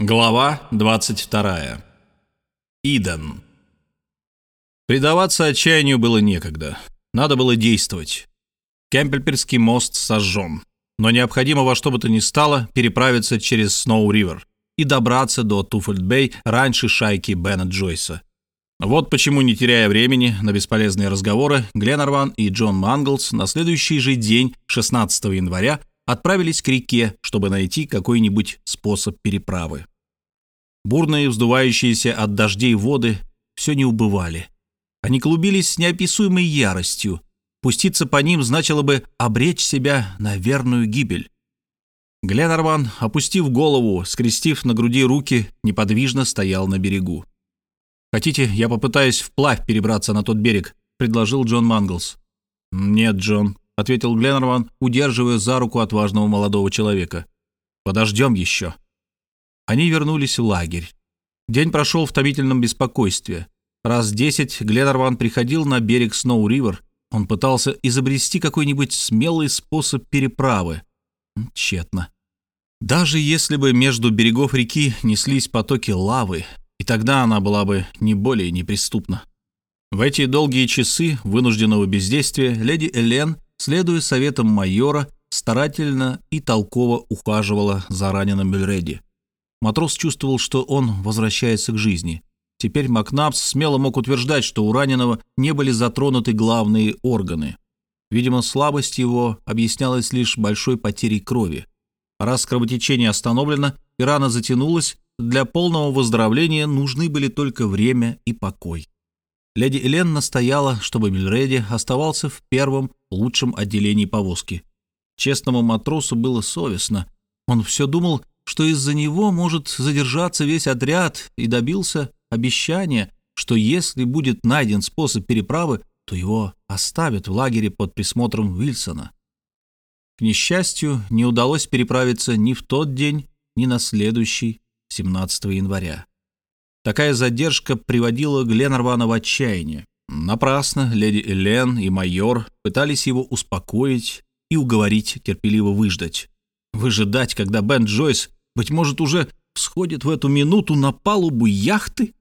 Глава 22. Иден. Предаваться отчаянию было некогда. Надо было действовать. Кемпельперский мост сожжен. Но необходимо во что бы то ни стало переправиться через Сноу-Ривер и добраться до Туфельд-Бэй раньше шайки Бена Джойса. Вот почему, не теряя времени на бесполезные разговоры, Гленнерван и Джон Манглс на следующий же день, 16 января, отправились к реке, чтобы найти какой-нибудь способ переправы. Бурные, вздувающиеся от дождей воды все не убывали. Они клубились с неописуемой яростью. Пуститься по ним значило бы обречь себя на верную гибель. Гленарван, опустив голову, скрестив на груди руки, неподвижно стоял на берегу. «Хотите, я попытаюсь вплавь перебраться на тот берег?» — предложил Джон Манглс. «Нет, Джон», — ответил Гленнерван, удерживая за руку отважного молодого человека. «Подождем еще». Они вернулись в лагерь. День прошел в томительном беспокойстве. Раз десять Гленнерван приходил на берег Сноу-Ривер. Он пытался изобрести какой-нибудь смелый способ переправы. Тщетно. Даже если бы между берегов реки неслись потоки лавы, и тогда она была бы не более неприступна. В эти долгие часы вынужденного бездействия леди Элен следуя советам майора, старательно и толково ухаживала за раненым Бельреди. Матрос чувствовал, что он возвращается к жизни. Теперь Макнапс смело мог утверждать, что у раненого не были затронуты главные органы. Видимо, слабость его объяснялась лишь большой потерей крови. Раз кровотечение остановлено и рана затянулась, для полного выздоровления нужны были только время и покой. Леди Элен настояла, чтобы Мильреди оставался в первом лучшем отделении повозки. Честному матросу было совестно. Он все думал, что из-за него может задержаться весь отряд, и добился обещания, что если будет найден способ переправы, то его оставят в лагере под присмотром Уильсона. К несчастью, не удалось переправиться ни в тот день, ни на следующий, 17 января. Такая задержка приводила Гленарвана в отчаяние. Напрасно леди Элен и майор пытались его успокоить и уговорить терпеливо выждать. Выжидать, когда Бен Джойс, быть может, уже всходит в эту минуту на палубу яхты?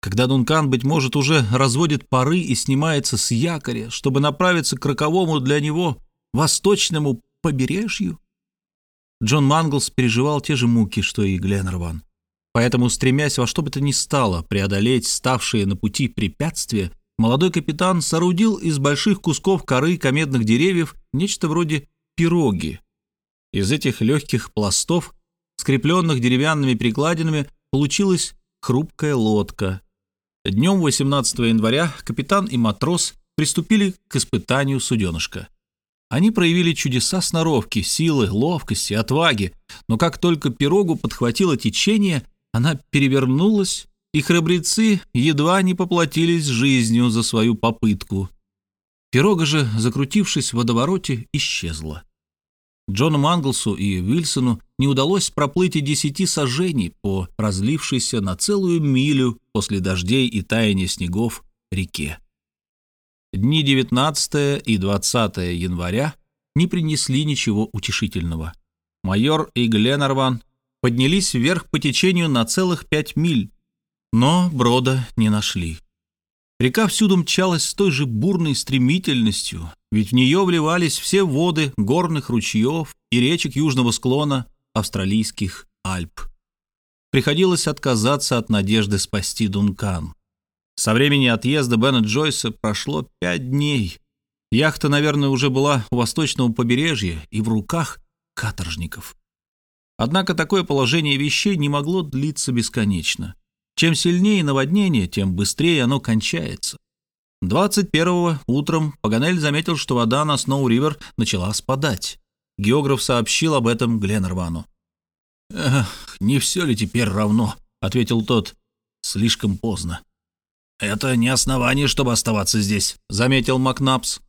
Когда Дункан, быть может, уже разводит пары и снимается с якоря, чтобы направиться к роковому для него восточному побережью? Джон Манглс переживал те же муки, что и Гленнерван. Поэтому, стремясь во что бы то ни стало преодолеть ставшие на пути препятствия, молодой капитан соорудил из больших кусков коры комедных деревьев нечто вроде пироги. Из этих легких пластов, скрепленных деревянными прикладинами, получилась хрупкая лодка. Днем 18 января капитан и матрос приступили к испытанию суденышка. Они проявили чудеса сноровки, силы, ловкости, отваги, но как только пирогу подхватило течение, она перевернулась, и храбрецы едва не поплатились жизнью за свою попытку. Пирога же, закрутившись в водовороте, исчезла. Джону Манглсу и Вильсону не удалось проплыть и десяти сажений по разлившейся на целую милю после дождей и таяния снегов реке. Дни 19 и 20 января не принесли ничего утешительного. Майор и Гленарван поднялись вверх по течению на целых пять миль, но брода не нашли. Река всюду мчалась с той же бурной стремительностью, ведь в нее вливались все воды горных ручьев и речек южного склона австралийских Альп. Приходилось отказаться от надежды спасти Дункан. Со времени отъезда Бена Джойса прошло пять дней. Яхта, наверное, уже была у восточного побережья и в руках каторжников. Однако такое положение вещей не могло длиться бесконечно. Чем сильнее наводнение, тем быстрее оно кончается. 21-го утром Паганель заметил, что вода на Сноу-Ривер начала спадать. Географ сообщил об этом Гленнервану. «Эх, не все ли теперь равно?» — ответил тот. «Слишком поздно». «Это не основание, чтобы оставаться здесь», — заметил Макнапс.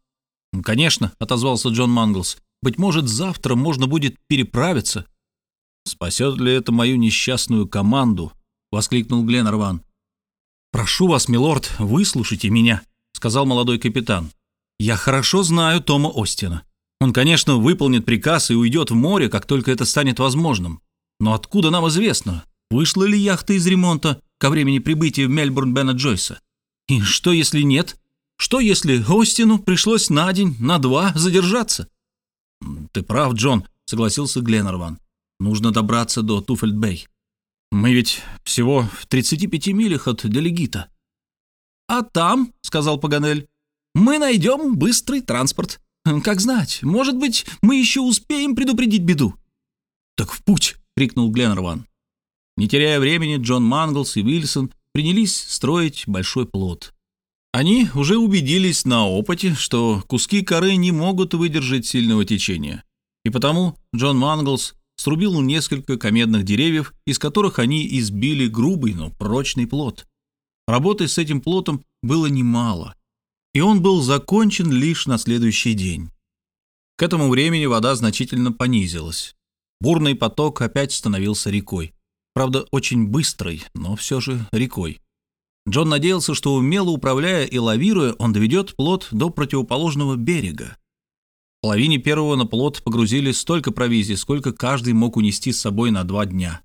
«Конечно», — отозвался Джон Манглс. «Быть может, завтра можно будет переправиться. «Спасет ли это мою несчастную команду?» — воскликнул Гленнерван. «Прошу вас, милорд, выслушайте меня», — сказал молодой капитан. «Я хорошо знаю Тома Остина. Он, конечно, выполнит приказ и уйдет в море, как только это станет возможным. Но откуда нам известно, Вышла ли яхта из ремонта ко времени прибытия в Мельбурн Бена Джойса? И что, если нет? Что, если Остину пришлось на день, на два задержаться? «Ты прав, Джон», — согласился Гленнерван. «Нужно добраться до Туфельдбей. Мы ведь всего в 35 милях от Делегита». «А там», — сказал Паганель, — «мы найдем быстрый транспорт. Как знать, может быть, мы еще успеем предупредить беду». «Так в путь!» — крикнул Гленнерван. Не теряя времени, Джон Манглс и Уильсон принялись строить большой плод. Они уже убедились на опыте, что куски коры не могут выдержать сильного течения. И потому Джон Манглс срубил несколько комедных деревьев, из которых они избили грубый, но прочный плод. Работы с этим плотом было немало, и он был закончен лишь на следующий день. К этому времени вода значительно понизилась. Бурный поток опять становился рекой. Правда, очень быстрой, но все же рекой. Джон надеялся, что умело управляя и лавируя, он доведет плот до противоположного берега. Половине первого на плот погрузили столько провизии, сколько каждый мог унести с собой на два дня.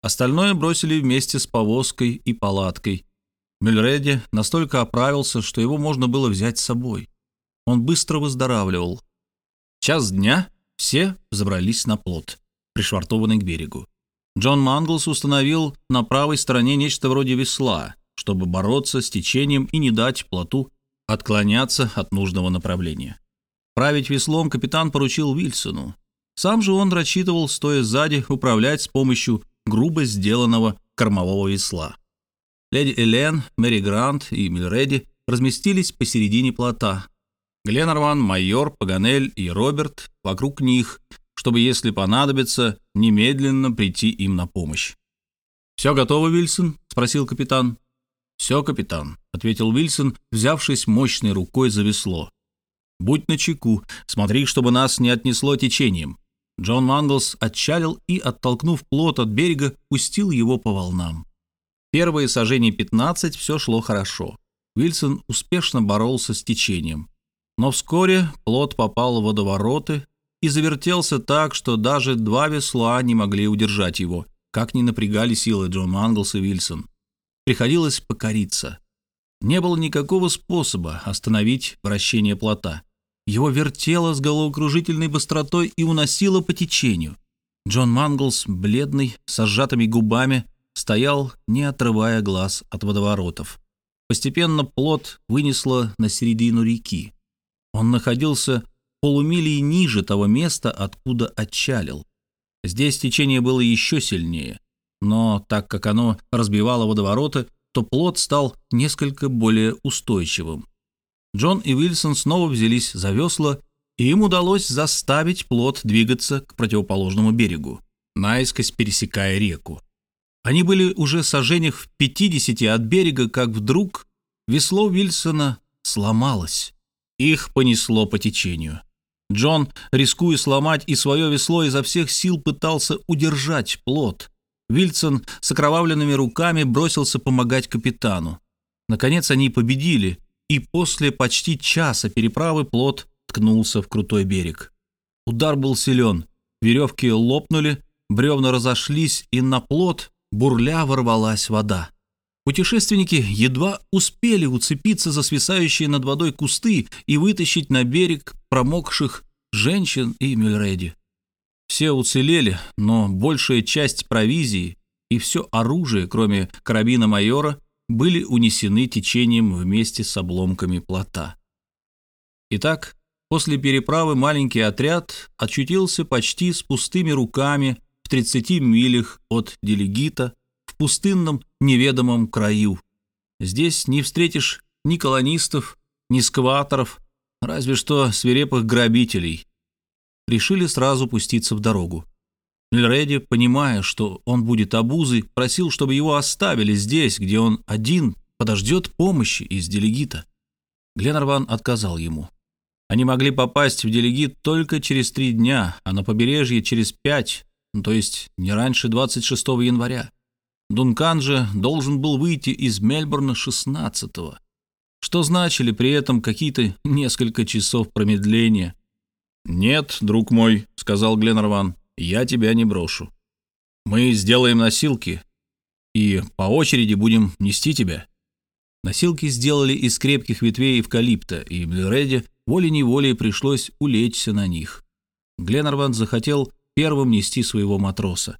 Остальное бросили вместе с повозкой и палаткой. Мюльреди настолько оправился, что его можно было взять с собой. Он быстро выздоравливал. Час дня все забрались на плот, пришвартованный к берегу. Джон Манглс установил на правой стороне нечто вроде весла, чтобы бороться с течением и не дать плоту отклоняться от нужного направления. Править веслом капитан поручил Вильсону. Сам же он рассчитывал, стоя сзади, управлять с помощью грубо сделанного кормового весла. Леди Элен, Мэри Грант и Мильреди разместились посередине плота. Гленнерван, майор, Паганель и Роберт вокруг них, чтобы, если понадобится, немедленно прийти им на помощь. «Все готово, Вильсон?» — спросил капитан. «Все, капитан», — ответил Вильсон, взявшись мощной рукой за весло. «Будь начеку, смотри, чтобы нас не отнесло течением». Джон Манглс отчалил и, оттолкнув плот от берега, пустил его по волнам. Первые сожжения 15 все шло хорошо. Вильсон успешно боролся с течением. Но вскоре плот попал в водовороты и завертелся так, что даже два весла не могли удержать его, как ни напрягали силы Джон Манглс и Вильсон. Приходилось покориться. Не было никакого способа остановить вращение плота. Его вертело с головокружительной быстротой и уносило по течению. Джон Манглс, бледный, с сжатыми губами, стоял, не отрывая глаз от водоворотов. Постепенно плот вынесло на середину реки. Он находился полумилей ниже того места, откуда отчалил. Здесь течение было еще сильнее но так как оно разбивало водовороты, то плод стал несколько более устойчивым. Джон и Уильсон снова взялись за весла, и им удалось заставить плод двигаться к противоположному берегу, наискось пересекая реку. Они были уже сожжениях в 50 от берега, как вдруг весло Уильсона сломалось. Их понесло по течению. Джон, рискуя сломать и свое весло, изо всех сил пытался удержать плод. Вильсон с окровавленными руками бросился помогать капитану. Наконец они победили, и после почти часа переправы плот ткнулся в крутой берег. Удар был силен, веревки лопнули, бревна разошлись, и на плот бурля ворвалась вода. Путешественники едва успели уцепиться за свисающие над водой кусты и вытащить на берег промокших женщин и Мюльреди. Все уцелели, но большая часть провизии и все оружие, кроме карабина майора, были унесены течением вместе с обломками плота. Итак, после переправы маленький отряд очутился почти с пустыми руками в 30 милях от Делегита в пустынном неведомом краю. Здесь не встретишь ни колонистов, ни скваторов, разве что свирепых грабителей, решили сразу пуститься в дорогу. Мильреди, понимая, что он будет обузой, просил, чтобы его оставили здесь, где он один подождет помощи из Делегита. Гленарван отказал ему. Они могли попасть в Делегит только через три дня, а на побережье через пять, ну, то есть не раньше 26 января. Дункан же должен был выйти из Мельбурна 16-го. Что значили при этом какие-то несколько часов промедления, «Нет, друг мой», — сказал Гленнерван, — «я тебя не брошу. Мы сделаем носилки, и по очереди будем нести тебя». Носилки сделали из крепких ветвей эвкалипта, и Блюреде волей-неволей пришлось улечься на них. Гленнерван захотел первым нести своего матроса.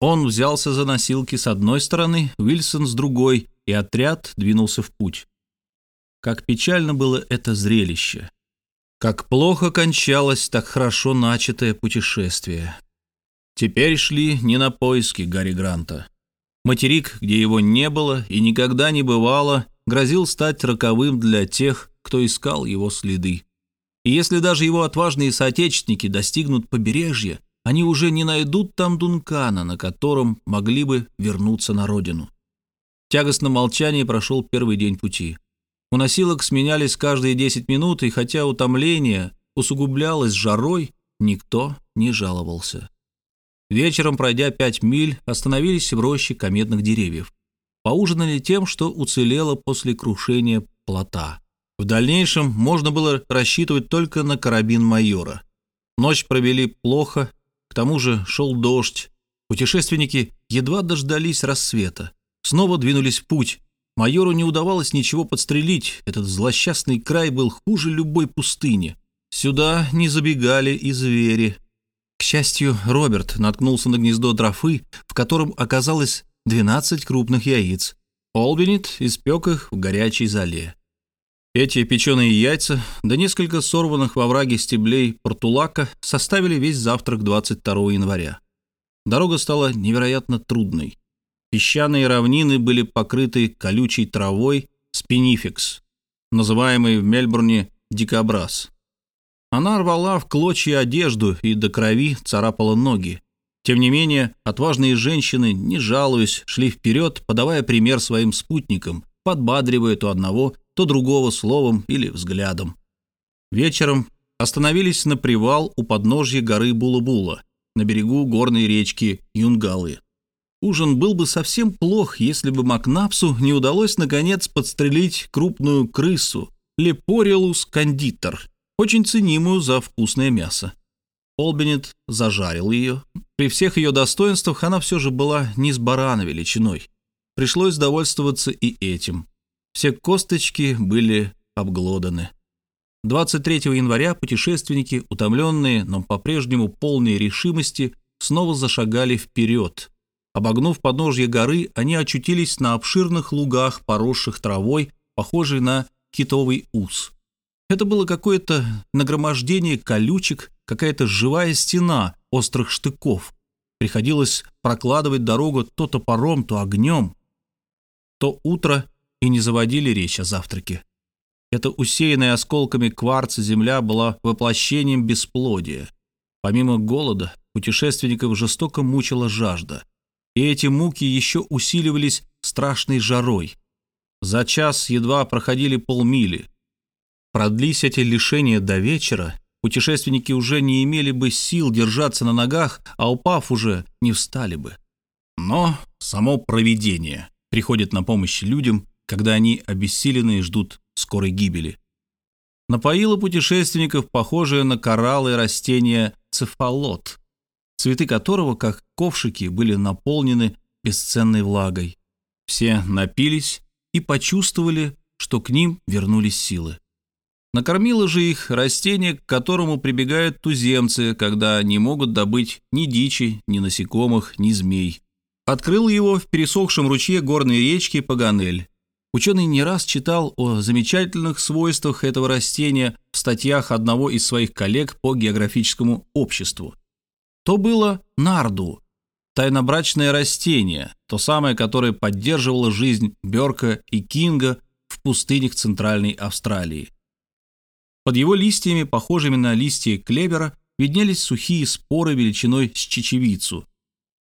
Он взялся за носилки с одной стороны, Уильсон с другой, и отряд двинулся в путь. Как печально было это зрелище. Как плохо кончалось так хорошо начатое путешествие. Теперь шли не на поиски Гарри Гранта. Материк, где его не было и никогда не бывало, грозил стать роковым для тех, кто искал его следы. И если даже его отважные соотечественники достигнут побережья, они уже не найдут там Дункана, на котором могли бы вернуться на родину. В молчании прошел первый день пути. У носилок сменялись каждые 10 минут, и хотя утомление усугублялось жарой, никто не жаловался. Вечером, пройдя пять миль, остановились в роще кометных деревьев. Поужинали тем, что уцелело после крушения плота. В дальнейшем можно было рассчитывать только на карабин майора. Ночь провели плохо, к тому же шел дождь. Путешественники едва дождались рассвета. Снова двинулись в путь. Майору не удавалось ничего подстрелить. Этот злосчастный край был хуже любой пустыни. Сюда не забегали и звери. К счастью, Роберт наткнулся на гнездо дрофы, в котором оказалось 12 крупных яиц. Олбинит испек их в горячей зале. Эти печеные яйца, да несколько сорванных во враге стеблей портулака составили весь завтрак 22 января. Дорога стала невероятно трудной. Песчаные равнины были покрыты колючей травой спинификс, называемой в Мельбурне дикобраз. Она рвала в клочья одежду и до крови царапала ноги. Тем не менее, отважные женщины, не жалуясь, шли вперед, подавая пример своим спутникам, подбадривая то одного, то другого словом или взглядом. Вечером остановились на привал у подножья горы Була-Була, на берегу горной речки Юнгалы. Ужин был бы совсем плох, если бы Макнапсу не удалось наконец подстрелить крупную крысу, Лепорилус кондитер, очень ценимую за вкусное мясо. Олбинет зажарил ее. При всех ее достоинствах она все же была не с барана величиной. Пришлось довольствоваться и этим. Все косточки были обглоданы. 23 января путешественники, утомленные, но по-прежнему полные решимости, снова зашагали вперед. Обогнув подножье горы, они очутились на обширных лугах, поросших травой, похожей на китовый ус. Это было какое-то нагромождение колючек, какая-то живая стена острых штыков. Приходилось прокладывать дорогу то топором, то огнем. То утро и не заводили речь о завтраке. Эта усеянная осколками кварца земля была воплощением бесплодия. Помимо голода, путешественников жестоко мучила жажда. И эти муки еще усиливались страшной жарой. За час едва проходили полмили. Продлись эти лишения до вечера, путешественники уже не имели бы сил держаться на ногах, а упав уже не встали бы. Но само провидение приходит на помощь людям, когда они обессиленные ждут скорой гибели. Напоило путешественников похожее на кораллы растение цефалот, цветы которого, как ковшики, были наполнены бесценной влагой. Все напились и почувствовали, что к ним вернулись силы. Накормило же их растение, к которому прибегают туземцы, когда не могут добыть ни дичи, ни насекомых, ни змей. Открыл его в пересохшем ручье горной речки Паганель. Ученый не раз читал о замечательных свойствах этого растения в статьях одного из своих коллег по географическому обществу. То было нарду, тайнобрачное растение, то самое, которое поддерживало жизнь Бёрка и Кинга в пустынях Центральной Австралии. Под его листьями, похожими на листья клевера, виднелись сухие споры величиной с чечевицу.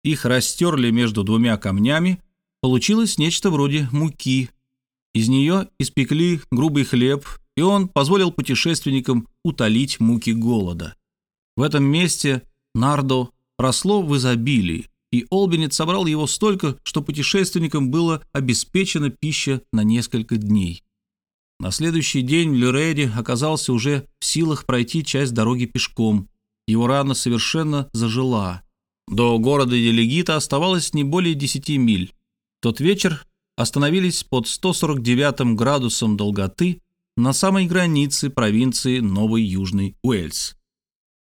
Их растерли между двумя камнями, получилось нечто вроде муки. Из нее испекли грубый хлеб, и он позволил путешественникам утолить муки голода. В этом месте нардо росло в изобилии, и Олбинет собрал его столько, что путешественникам было обеспечена пища на несколько дней. На следующий день Люреди оказался уже в силах пройти часть дороги пешком. Его рана совершенно зажила. До города Делегита оставалось не более 10 миль. тот вечер остановились под 149 градусом долготы на самой границе провинции Новый Южный Уэльс.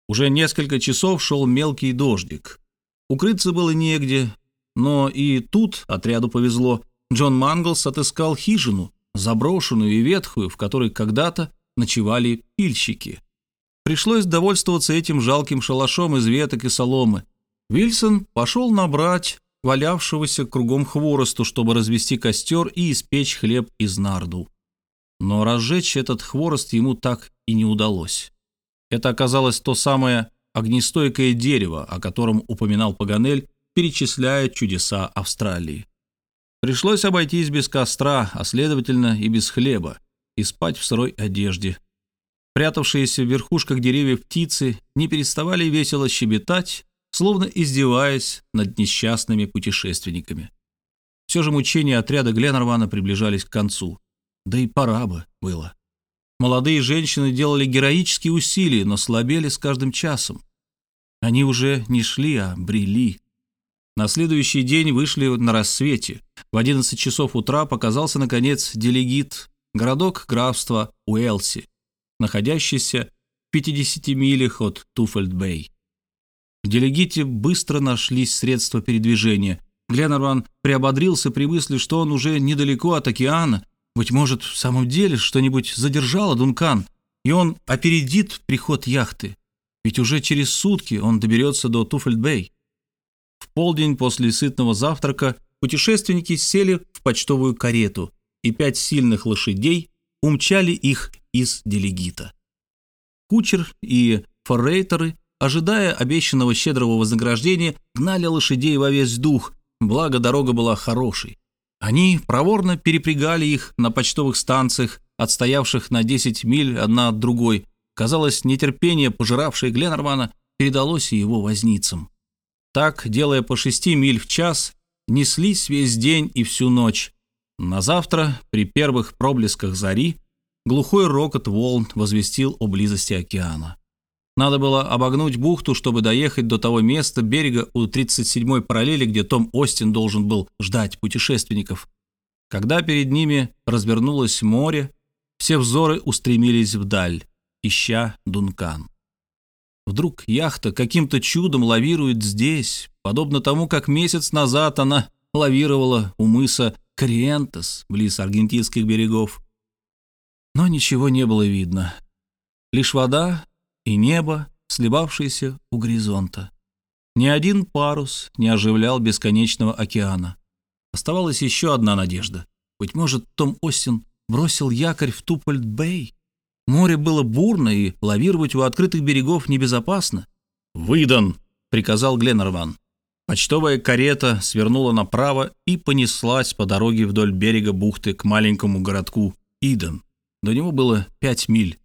Уже несколько часов шел мелкий дождик. Укрыться было негде, но и тут отряду повезло. Джон Манглс отыскал хижину, заброшенную и ветхую, в которой когда-то ночевали пильщики. Пришлось довольствоваться этим жалким шалашом из веток и соломы. Вильсон пошел набрать валявшегося кругом хворосту, чтобы развести костер и испечь хлеб из нарду. Но разжечь этот хворост ему так и не удалось. Это оказалось то самое огнестойкое дерево, о котором упоминал Паганель, перечисляя чудеса Австралии. Пришлось обойтись без костра, а следовательно и без хлеба, и спать в сырой одежде. Прятавшиеся в верхушках деревьев птицы не переставали весело щебетать, словно издеваясь над несчастными путешественниками. Все же мучения отряда Гленнервана приближались к концу. Да и пора бы было. Молодые женщины делали героические усилия, но слабели с каждым часом. Они уже не шли, а брели. На следующий день вышли на рассвете. В 11 часов утра показался, наконец, Делегит, городок графства Уэлси, находящийся в 50 милях от Туфельд-Бэй. В Делегите быстро нашлись средства передвижения. Гленнерван приободрился при мысли, что он уже недалеко от океана. Быть может, в самом деле что-нибудь задержало Дункан, и он опередит приход яхты. Ведь уже через сутки он доберется до Туфельд-Бэй. В полдень после сытного завтрака путешественники сели в почтовую карету, и пять сильных лошадей умчали их из Делегита. Кучер и форрейтеры ожидая обещанного щедрого вознаграждения, гнали лошадей во весь дух, благо дорога была хорошей. Они проворно перепрягали их на почтовых станциях, отстоявших на 10 миль одна от другой. Казалось, нетерпение, пожиравшее Гленнервана, передалось и его возницам. Так, делая по 6 миль в час, неслись весь день и всю ночь. На завтра, при первых проблесках зари, глухой рокот волн возвестил о близости океана. Надо было обогнуть бухту, чтобы доехать до того места берега у 37-й параллели, где Том Остин должен был ждать путешественников. Когда перед ними развернулось море, все взоры устремились вдаль, ища Дункан. Вдруг яхта каким-то чудом лавирует здесь, подобно тому, как месяц назад она лавировала у мыса Кориентес, близ аргентинских берегов. Но ничего не было видно. Лишь вода и небо, сливавшееся у горизонта. Ни один парус не оживлял бесконечного океана. Оставалась еще одна надежда. Быть может, Том Остин бросил якорь в Тупольд-Бэй? Море было бурно, и лавировать у открытых берегов небезопасно. «Выдан!» — приказал Гленнерван. Почтовая карета свернула направо и понеслась по дороге вдоль берега бухты к маленькому городку Иден. До него было пять миль.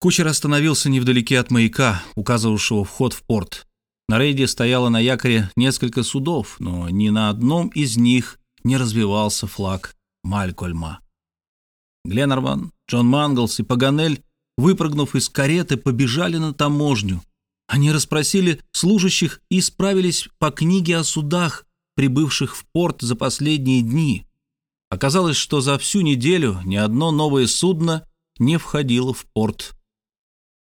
Кучер остановился невдалеке от маяка, указывавшего вход в порт. На рейде стояло на якоре несколько судов, но ни на одном из них не развивался флаг Малькольма. Гленнерман, Джон Манглс и Паганель, выпрыгнув из кареты, побежали на таможню. Они расспросили служащих и справились по книге о судах, прибывших в порт за последние дни. Оказалось, что за всю неделю ни одно новое судно не входило в порт.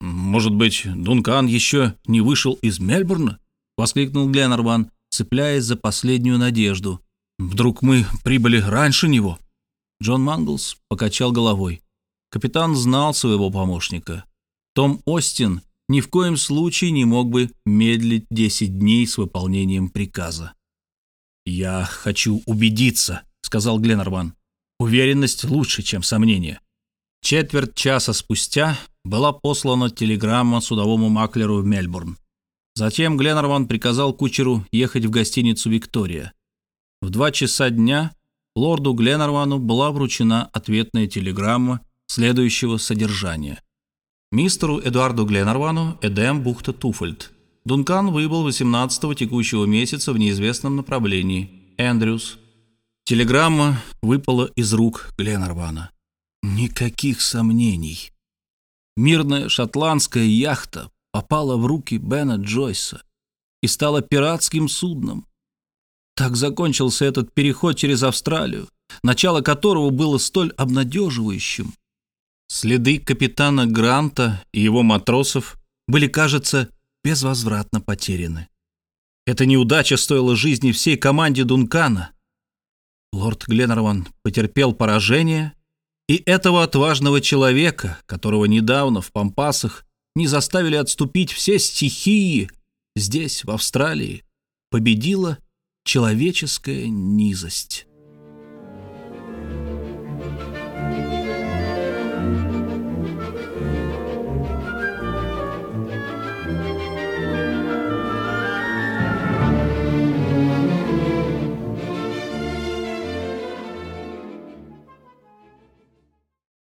«Может быть, Дункан еще не вышел из Мельбурна?» — воскликнул Гленнерван, цепляясь за последнюю надежду. «Вдруг мы прибыли раньше него?» Джон Манглс покачал головой. Капитан знал своего помощника. Том Остин ни в коем случае не мог бы медлить 10 дней с выполнением приказа. «Я хочу убедиться», — сказал Гленнерван. «Уверенность лучше, чем сомнение». Четверть часа спустя была послана телеграмма судовому маклеру в Мельбурн. Затем Гленнерван приказал кучеру ехать в гостиницу «Виктория». В два часа дня лорду Гленнервану была вручена ответная телеграмма следующего содержания. Мистеру Эдуарду Гленнервану, Эдем, бухта Туфельд. Дункан выбыл 18-го текущего месяца в неизвестном направлении. Эндрюс. Телеграмма выпала из рук Гленнервана. Никаких сомнений. Мирная шотландская яхта попала в руки Бена Джойса и стала пиратским судном. Так закончился этот переход через Австралию, начало которого было столь обнадеживающим. Следы капитана Гранта и его матросов были, кажется, безвозвратно потеряны. Эта неудача стоила жизни всей команде Дункана. Лорд Гленнерван потерпел поражение, и этого отважного человека, которого недавно в Пампасах не заставили отступить все стихии, здесь, в Австралии, победила человеческая низость.